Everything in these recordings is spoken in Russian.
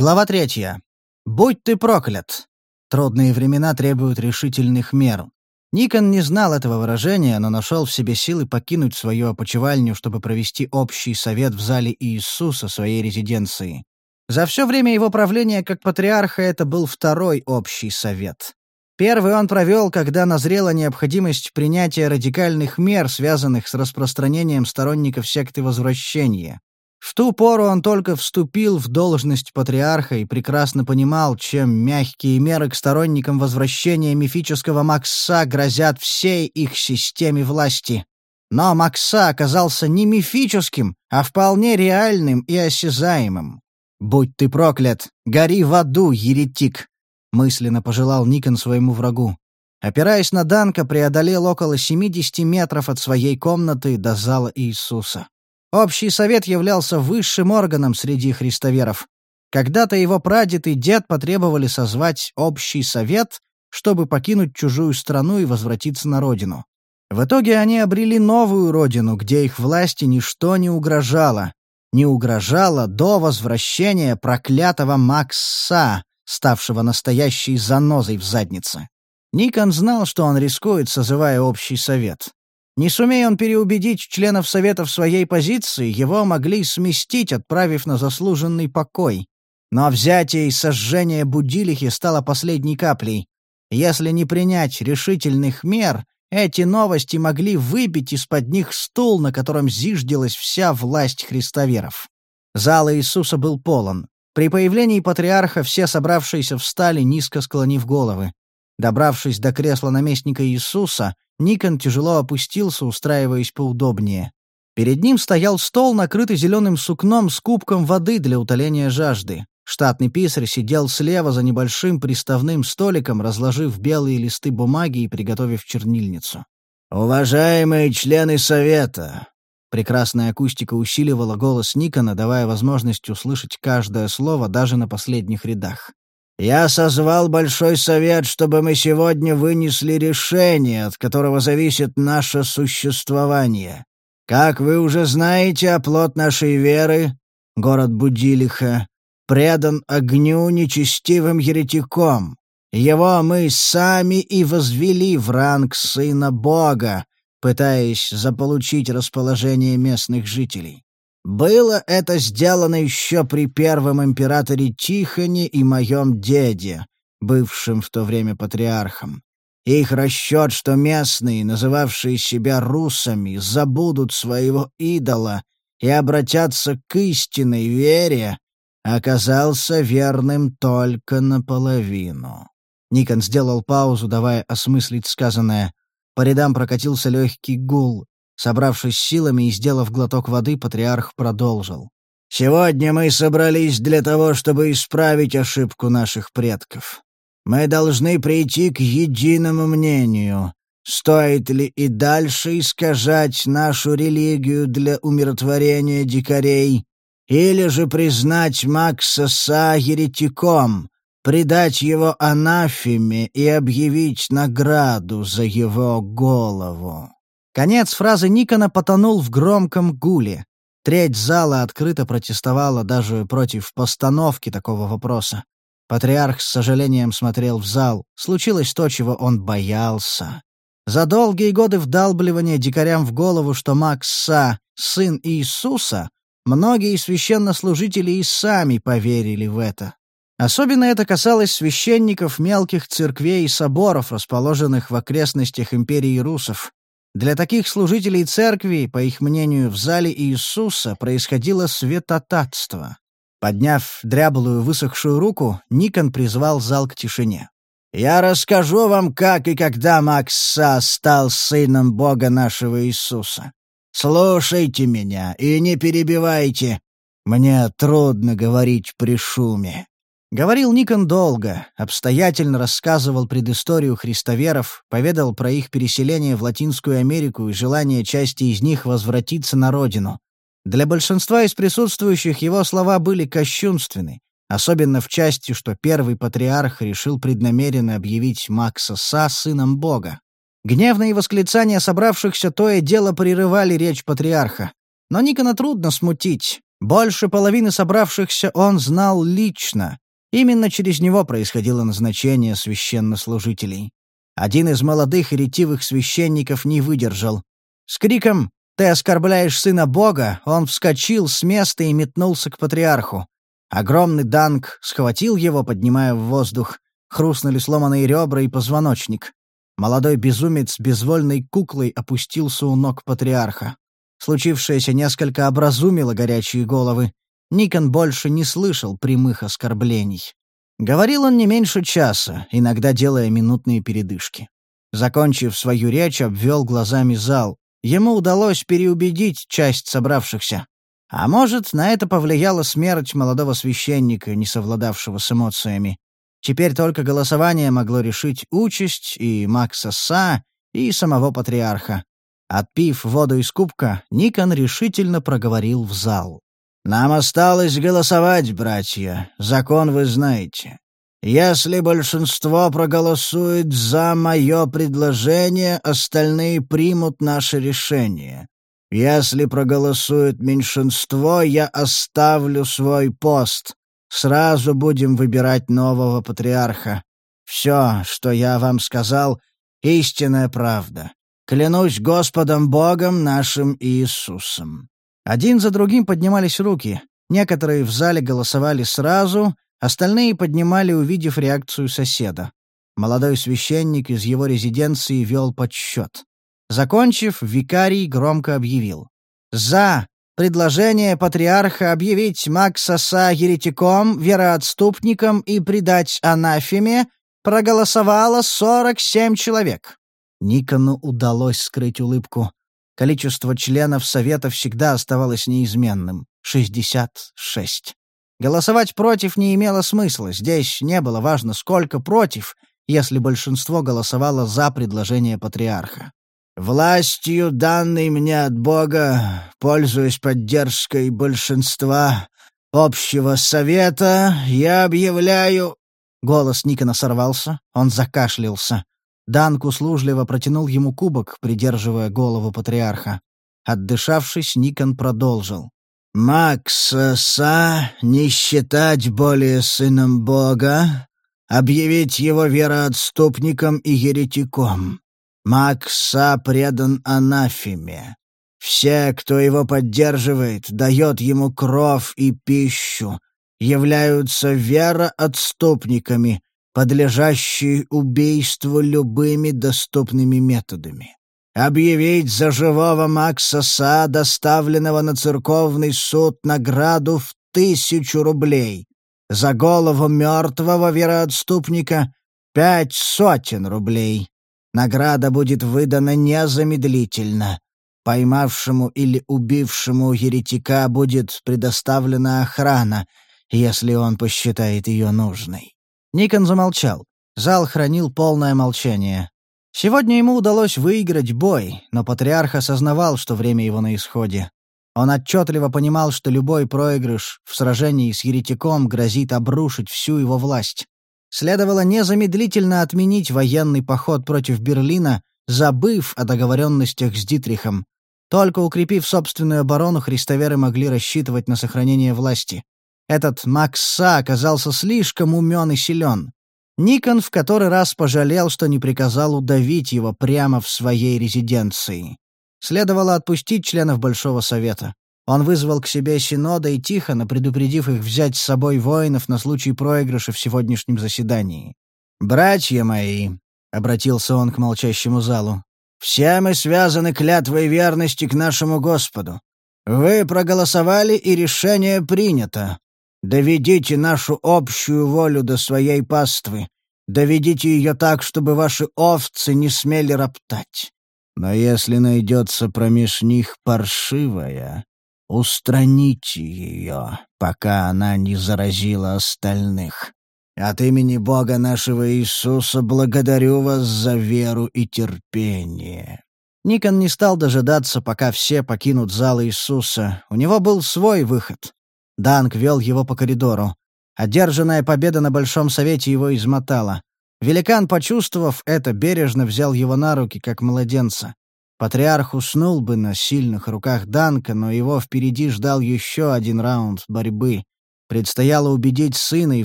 Глава третья. «Будь ты проклят!» Трудные времена требуют решительных мер. Никон не знал этого выражения, но нашел в себе силы покинуть свою опочивальню, чтобы провести общий совет в зале Иисуса своей резиденции. За все время его правления как патриарха это был второй общий совет. Первый он провел, когда назрела необходимость принятия радикальных мер, связанных с распространением сторонников секты Возвращения. В ту пору он только вступил в должность патриарха и прекрасно понимал, чем мягкие меры к сторонникам возвращения мифического Макса грозят всей их системе власти. Но Макса оказался не мифическим, а вполне реальным и осязаемым. «Будь ты проклят! Гори в аду, еретик!» — мысленно пожелал Никон своему врагу. Опираясь на Данка, преодолел около 70 метров от своей комнаты до зала Иисуса. Общий совет являлся высшим органом среди христоверов. Когда-то его прадед и дед потребовали созвать общий совет, чтобы покинуть чужую страну и возвратиться на родину. В итоге они обрели новую родину, где их власти ничто не угрожало. Не угрожало до возвращения проклятого Макса, ставшего настоящей занозой в заднице. Никон знал, что он рискует, созывая общий совет. Не сумея он переубедить членов Совета в своей позиции, его могли сместить, отправив на заслуженный покой. Но взятие и сожжение Будилихи стало последней каплей. Если не принять решительных мер, эти новости могли выбить из-под них стул, на котором зиждилась вся власть христоверов. Зал Иисуса был полон. При появлении патриарха все собравшиеся встали, низко склонив головы. Добравшись до кресла наместника Иисуса, Никон тяжело опустился, устраиваясь поудобнее. Перед ним стоял стол, накрытый зеленым сукном с кубком воды для утоления жажды. Штатный писарь сидел слева за небольшим приставным столиком, разложив белые листы бумаги и приготовив чернильницу. «Уважаемые члены Совета!» Прекрасная акустика усиливала голос Никона, давая возможность услышать каждое слово даже на последних рядах. Я созвал Большой Совет, чтобы мы сегодня вынесли решение, от которого зависит наше существование. Как вы уже знаете, оплот нашей веры, город Будилиха, предан огню нечестивым еретиком. Его мы сами и возвели в ранг Сына Бога, пытаясь заполучить расположение местных жителей. Было это сделано еще при первом императоре Тихоне и моем деде, бывшем в то время патриархом. Их расчет, что местные, называвшие себя русами, забудут своего идола и обратятся к истинной вере, оказался верным только наполовину. Никон сделал паузу, давая осмыслить сказанное. По рядам прокатился легкий гул. Собравшись силами и сделав глоток воды, патриарх продолжил. «Сегодня мы собрались для того, чтобы исправить ошибку наших предков. Мы должны прийти к единому мнению, стоит ли и дальше искажать нашу религию для умиротворения дикарей, или же признать Макса Са еретиком, предать его анафеме и объявить награду за его голову. Конец фразы Никона потонул в громком гуле. Треть зала открыто протестовала даже против постановки такого вопроса. Патриарх с сожалением смотрел в зал. Случилось то, чего он боялся. За долгие годы вдалбливания дикарям в голову, что Макса — сын Иисуса, многие священнослужители и сами поверили в это. Особенно это касалось священников мелких церквей и соборов, расположенных в окрестностях империи русов. Для таких служителей церкви, по их мнению, в зале Иисуса происходило светотатство. Подняв дряблую высохшую руку, Никон призвал зал к тишине. «Я расскажу вам, как и когда Макса стал сыном Бога нашего Иисуса. Слушайте меня и не перебивайте. Мне трудно говорить при шуме. Говорил Никон долго, обстоятельно рассказывал предысторию христоверов, поведал про их переселение в Латинскую Америку и желание части из них возвратиться на родину. Для большинства из присутствующих его слова были кощунственны, особенно в части, что первый патриарх решил преднамеренно объявить Макса Са сыном Бога. Гневные восклицания собравшихся то и дело прерывали речь патриарха. Но Никона трудно смутить. Больше половины собравшихся он знал лично. Именно через него происходило назначение священнослужителей. Один из молодых и ретивых священников не выдержал. С криком «Ты оскорбляешь сына Бога!» он вскочил с места и метнулся к патриарху. Огромный данг схватил его, поднимая в воздух. Хрустнули сломанные ребра и позвоночник. Молодой безумец безвольной куклой опустился у ног патриарха. Случившееся несколько образумило горячие головы. Никон больше не слышал прямых оскорблений. Говорил он не меньше часа, иногда делая минутные передышки. Закончив свою речь, обвел глазами зал. Ему удалось переубедить часть собравшихся. А может, на это повлияла смерть молодого священника, не совладавшего с эмоциями. Теперь только голосование могло решить участь и Макса Са, и самого патриарха. Отпив воду из кубка, Никон решительно проговорил в зал. «Нам осталось голосовать, братья. Закон вы знаете. Если большинство проголосует за мое предложение, остальные примут наше решение. Если проголосует меньшинство, я оставлю свой пост. Сразу будем выбирать нового патриарха. Все, что я вам сказал, — истинная правда. Клянусь Господом Богом нашим Иисусом». Один за другим поднимались руки. Некоторые в зале голосовали сразу, остальные поднимали, увидев реакцию соседа. Молодой священник из его резиденции вел подсчет. Закончив, викарий громко объявил. «За Предложение патриарха объявить Макса Са еретиком, вероотступником и предать анафеме проголосовало 47 человек. Никону удалось скрыть улыбку. Количество членов Совета всегда оставалось неизменным — 66. Голосовать против не имело смысла, здесь не было важно, сколько против, если большинство голосовало за предложение патриарха. Властью, данной мне от Бога, пользуясь поддержкой большинства общего совета, я объявляю...» Голос Никона сорвался, он закашлялся. Данк услужливо протянул ему кубок, придерживая голову патриарха. Отдышавшись, Никон продолжил. «Макса Са не считать более сыном Бога, объявить его вероотступником и еретиком. Макса предан анафеме. Все, кто его поддерживает, дает ему кров и пищу, являются вероотступниками, подлежащие убийству любыми доступными методами. Объявить за живого Макса Са, доставленного на церковный суд, награду в тысячу рублей. За голову мертвого вероотступника — пять сотен рублей. Награда будет выдана незамедлительно. Поймавшему или убившему еретика будет предоставлена охрана, если он посчитает ее нужной». Никон замолчал. Зал хранил полное молчание. Сегодня ему удалось выиграть бой, но патриарх осознавал, что время его на исходе. Он отчетливо понимал, что любой проигрыш в сражении с еретиком грозит обрушить всю его власть. Следовало незамедлительно отменить военный поход против Берлина, забыв о договоренностях с Дитрихом. Только укрепив собственную оборону, христоверы могли рассчитывать на сохранение власти. Этот Макса оказался слишком умен и силен. Никон в который раз пожалел, что не приказал удавить его прямо в своей резиденции. Следовало отпустить членов Большого Совета. Он вызвал к себе Синода и Тихона, предупредив их взять с собой воинов на случай проигрыша в сегодняшнем заседании. «Братья мои», — обратился он к молчащему залу, — «все мы связаны клятвой верности к нашему Господу. Вы проголосовали, и решение принято. Доведите нашу общую волю до своей паствы. Доведите ее так, чтобы ваши овцы не смели роптать. Но если найдется промеж них паршивая, Устраните ее, пока она не заразила остальных. От имени Бога нашего Иисуса благодарю вас за веру и терпение». Никон не стал дожидаться, пока все покинут зал Иисуса. У него был свой выход. Данк вел его по коридору. Одержанная победа на Большом Совете его измотала. Великан, почувствовав это, бережно взял его на руки, как младенца. Патриарх уснул бы на сильных руках Данка, но его впереди ждал еще один раунд борьбы. Предстояло убедить сына и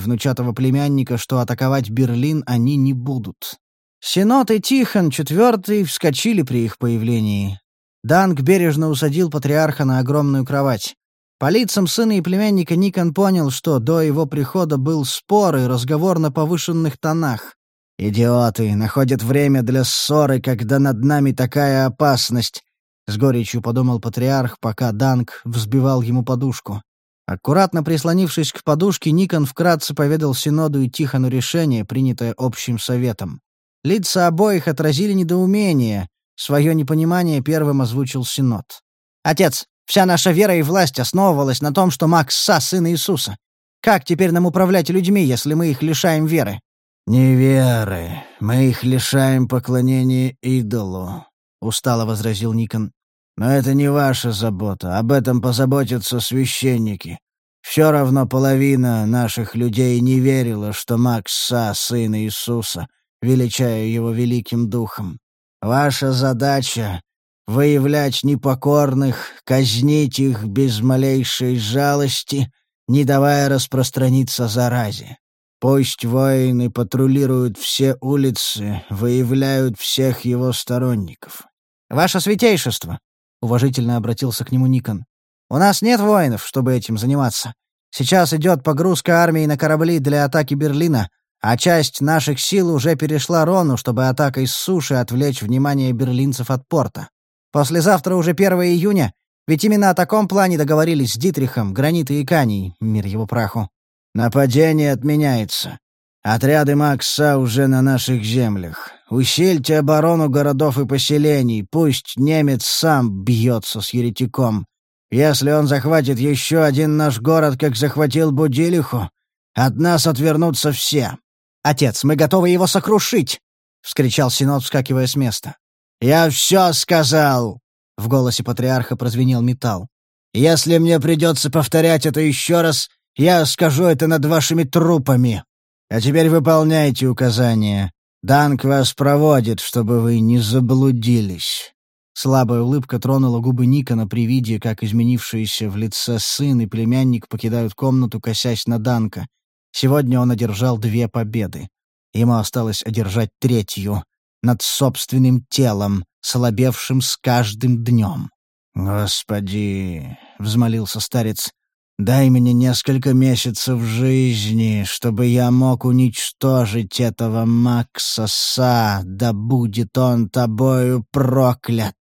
внучатого племянника, что атаковать Берлин они не будут. Синод и Тихон, четвертый, вскочили при их появлении. Данк бережно усадил патриарха на огромную кровать. По лицам сына и племянника Никон понял, что до его прихода был спор и разговор на повышенных тонах. «Идиоты! Находят время для ссоры, когда над нами такая опасность!» — с горечью подумал патриарх, пока Данк взбивал ему подушку. Аккуратно прислонившись к подушке, Никон вкратце поведал Синоду и Тихону решение, принятое общим советом. Лица обоих отразили недоумение. Свое непонимание первым озвучил Синод. «Отец, вся наша вера и власть основывалась на том, что Макс Са — сын Иисуса. Как теперь нам управлять людьми, если мы их лишаем веры?» «Не веры. Мы их лишаем поклонения идолу», — устало возразил Никон. «Но это не ваша забота. Об этом позаботятся священники. Все равно половина наших людей не верила, что Макса — сын Иисуса, величая его великим духом. Ваша задача — выявлять непокорных, казнить их без малейшей жалости, не давая распространиться заразе. Пусть воины патрулируют все улицы, выявляют всех его сторонников. «Ваше святейшество!» — уважительно обратился к нему Никон. «У нас нет воинов, чтобы этим заниматься. Сейчас идет погрузка армии на корабли для атаки Берлина, а часть наших сил уже перешла Рону, чтобы атакой с суши отвлечь внимание берлинцев от порта. Послезавтра уже 1 июня, ведь именно о таком плане договорились с Дитрихом, Гранитой и Каней, мир его праху. Нападение отменяется. Отряды Макса уже на наших землях. Усильте оборону городов и поселений, пусть немец сам бьется с еретиком. Если он захватит еще один наш город, как захватил Будилиху, от нас отвернутся все. «Отец, мы готовы его сокрушить!» — вскричал Синод, вскакивая с места. «Я все сказал!» — в голосе патриарха прозвенел металл. «Если мне придется повторять это еще раз, я скажу это над вашими трупами. А теперь выполняйте указания. Данк вас проводит, чтобы вы не заблудились». Слабая улыбка тронула губы Никона при виде, как изменившиеся в лице сын и племянник покидают комнату, косясь на Данка. Сегодня он одержал две победы. Ему осталось одержать третью — над собственным телом, слабевшим с каждым днем. «Господи!» — взмолился старец. Дай мне несколько месяцев жизни, чтобы я мог уничтожить этого Макса Са, да будет он тобою проклят!»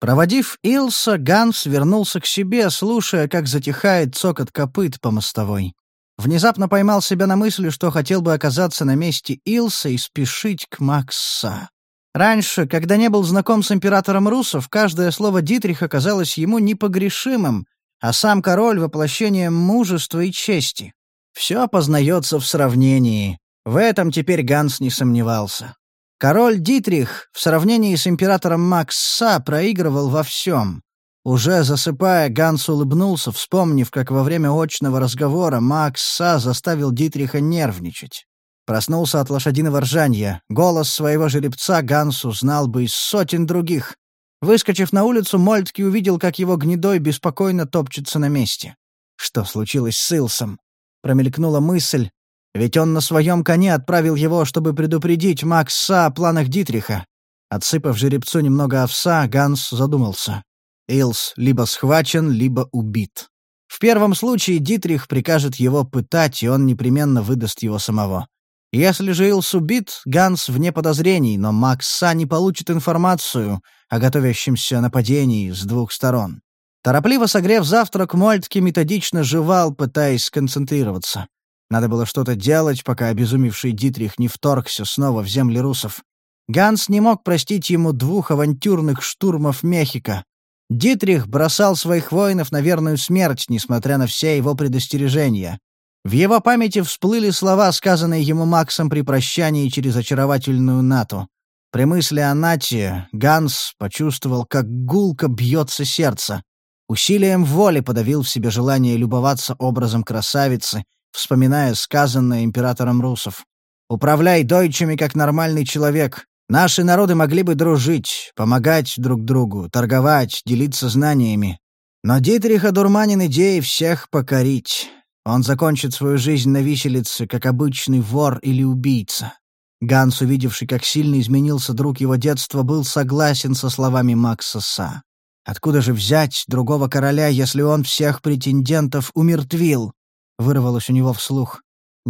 Проводив Илса, Ганс вернулся к себе, слушая, как затихает цокот копыт по мостовой. Внезапно поймал себя на мысли, что хотел бы оказаться на месте Илса и спешить к Макса. Раньше, когда не был знаком с императором русов, каждое слово Дитриха казалось ему непогрешимым, а сам король — воплощением мужества и чести. Все познается в сравнении. В этом теперь Ганс не сомневался. Король Дитрих в сравнении с императором Макса проигрывал во всем. Уже засыпая, Ганс улыбнулся, вспомнив, как во время очного разговора Макса заставил Дитриха нервничать. Проснулся от лошадиного ржанья. Голос своего жеребца Ганс узнал бы из сотен других. Выскочив на улицу, Мольтки увидел, как его гнедой беспокойно топчется на месте. Что случилось с Илсом? Промелькнула мысль, ведь он на своем коне отправил его, чтобы предупредить Макса о планах Дитриха. Отсыпав жеребцу немного овса, Ганс задумался. Илс либо схвачен, либо убит. В первом случае Дитрих прикажет его пытать, и он непременно выдаст его самого. Если же Илс убит, Ганс вне подозрений, но Макса не получит информацию о готовящемся нападении с двух сторон. Торопливо согрев завтрак, Мольтке методично жевал, пытаясь сконцентрироваться. Надо было что-то делать, пока обезумевший Дитрих не вторгся снова в земли русов. Ганс не мог простить ему двух авантюрных штурмов Мехико. Дитрих бросал своих воинов на верную смерть, несмотря на все его предостережения. В его памяти всплыли слова, сказанные ему Максом при прощании через очаровательную Нату. При мысли о Нате Ганс почувствовал, как гулко бьется сердце. Усилием воли подавил в себе желание любоваться образом красавицы, вспоминая сказанное императором русов. «Управляй дойчами, как нормальный человек. Наши народы могли бы дружить, помогать друг другу, торговать, делиться знаниями. Но Дитрих одурманен идеей всех покорить. Он закончит свою жизнь на виселице, как обычный вор или убийца. Ганс, увидевший, как сильно изменился друг его детства, был согласен со словами Макса Са. Откуда же взять другого короля, если он всех претендентов умертвил? Вырвалось у него вслух.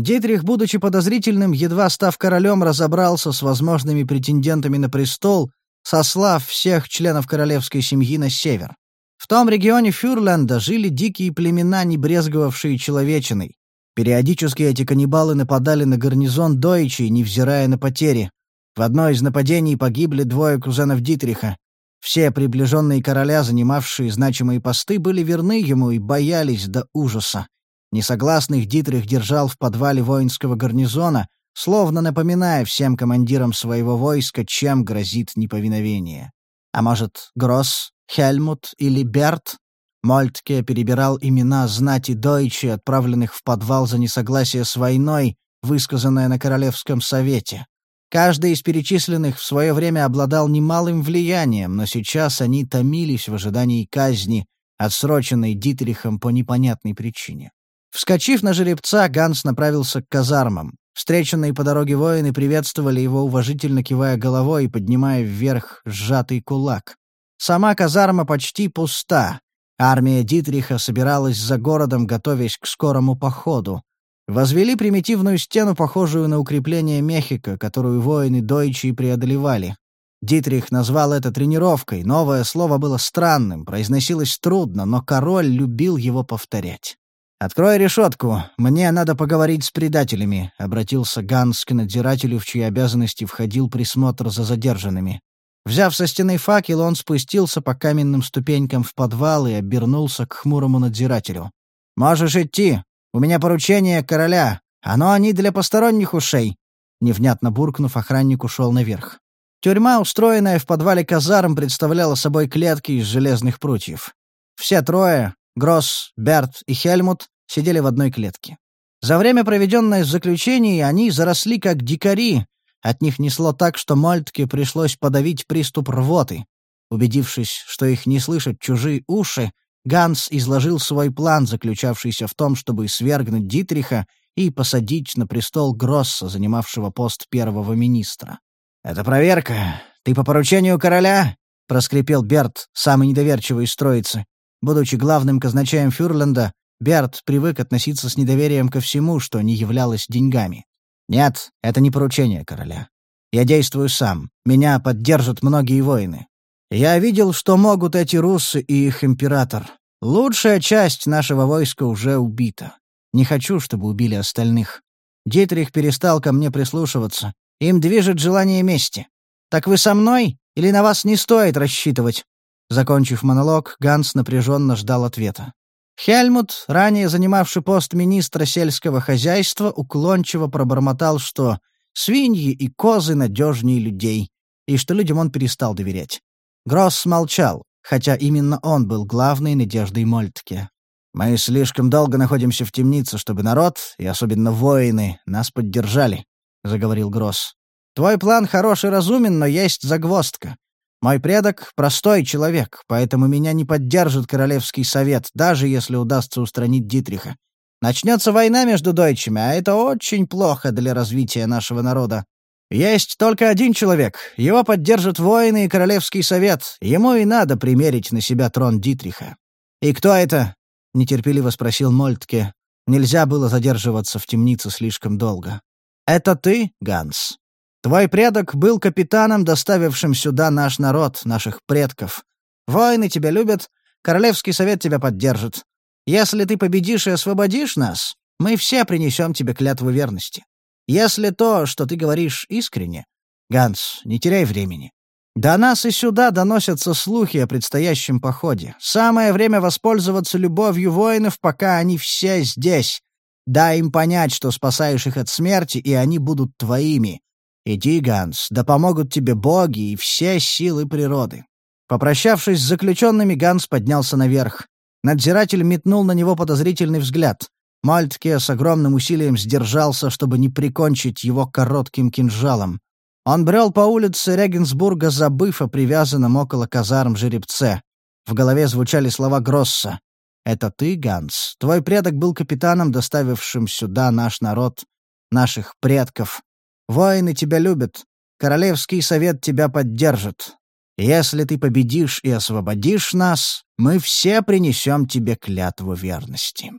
Дитрих, будучи подозрительным, едва став королем, разобрался с возможными претендентами на престол, сослав всех членов королевской семьи на север. В том регионе Фюрленда жили дикие племена, не брезговавшие человечиной. Периодически эти каннибалы нападали на гарнизон Дойчи, невзирая на потери. В одной из нападений погибли двое кузенов Дитриха. Все приближенные короля, занимавшие значимые посты, были верны ему и боялись до ужаса. Несогласных Дитрих держал в подвале воинского гарнизона, словно напоминая всем командирам своего войска, чем грозит неповиновение. А может, Гросс, Хельмут или Берт Мольтке перебирал имена знати Дойчи, отправленных в подвал за несогласие с войной, высказанное на Королевском совете. Каждый из перечисленных в свое время обладал немалым влиянием, но сейчас они томились в ожидании казни, отсроченной Дитрихом по непонятной причине. Вскочив на жеребца, Ганс направился к казармам. Встреченные по дороге воины приветствовали его, уважительно кивая головой и поднимая вверх сжатый кулак. Сама казарма почти пуста. Армия Дитриха собиралась за городом, готовясь к скорому походу. Возвели примитивную стену, похожую на укрепление Мехико, которую воины Дойчи преодолевали. Дитрих назвал это тренировкой, новое слово было странным, произносилось трудно, но король любил его повторять. «Открой решетку, мне надо поговорить с предателями», — обратился Ганс к надзирателю, в чьи обязанности входил присмотр за задержанными. Взяв со стены факел, он спустился по каменным ступенькам в подвал и обернулся к хмурому надзирателю. «Можешь идти. У меня поручение короля. Оно не для посторонних ушей». Невнятно буркнув, охранник ушел наверх. Тюрьма, устроенная в подвале казарм, представляла собой клетки из железных прутьев. Все трое — Гросс, Берт и Хельмут — сидели в одной клетке. За время, проведенное в заключении, они заросли как дикари, от них несло так, что Мальтке пришлось подавить приступ рвоты. Убедившись, что их не слышат чужие уши, Ганс изложил свой план, заключавшийся в том, чтобы свергнуть Дитриха и посадить на престол Гросса, занимавшего пост первого министра. «Это проверка. Ты по поручению короля?» — проскрипел Берт, самый недоверчивый из троицы. Будучи главным казначеем Фюрленда, Берт привык относиться с недоверием ко всему, что не являлось деньгами. «Нет, это не поручение короля. Я действую сам. Меня поддержат многие воины. Я видел, что могут эти руссы и их император. Лучшая часть нашего войска уже убита. Не хочу, чтобы убили остальных. Дитрих перестал ко мне прислушиваться. Им движет желание мести. Так вы со мной или на вас не стоит рассчитывать?» Закончив монолог, Ганс напряженно ждал ответа. Хельмут, ранее занимавший пост министра сельского хозяйства, уклончиво пробормотал, что свиньи и козы надежнее людей, и что людям он перестал доверять. Гросс молчал, хотя именно он был главной надеждой Мольтке. «Мы слишком долго находимся в темнице, чтобы народ, и особенно воины, нас поддержали», — заговорил Гросс. «Твой план хорош и разумен, но есть загвоздка. Мой предок — простой человек, поэтому меня не поддержит Королевский совет, даже если удастся устранить Дитриха. Начнется война между дойчами, а это очень плохо для развития нашего народа. Есть только один человек, его поддержат воины и Королевский совет, ему и надо примерить на себя трон Дитриха. «И кто это?» — нетерпеливо спросил Мольтке. Нельзя было задерживаться в темнице слишком долго. «Это ты, Ганс?» Твой предок был капитаном, доставившим сюда наш народ, наших предков. Воины тебя любят, Королевский совет тебя поддержит. Если ты победишь и освободишь нас, мы все принесем тебе клятву верности. Если то, что ты говоришь, искренне, Ганс, не теряй времени. До нас и сюда доносятся слухи о предстоящем походе. Самое время воспользоваться любовью воинов, пока они все здесь. Дай им понять, что спасаешь их от смерти, и они будут твоими. «Иди, Ганс, да помогут тебе боги и все силы природы». Попрощавшись с заключенными, Ганс поднялся наверх. Надзиратель метнул на него подозрительный взгляд. Мальтке с огромным усилием сдержался, чтобы не прикончить его коротким кинжалом. Он брел по улице Регенсбурга, забыв о привязанном около казарм жеребце. В голове звучали слова Гросса. «Это ты, Ганс. Твой предок был капитаном, доставившим сюда наш народ, наших предков. Воины тебя любят. Королевский совет тебя поддержит. Если ты победишь и освободишь нас, мы все принесем тебе клятву верности».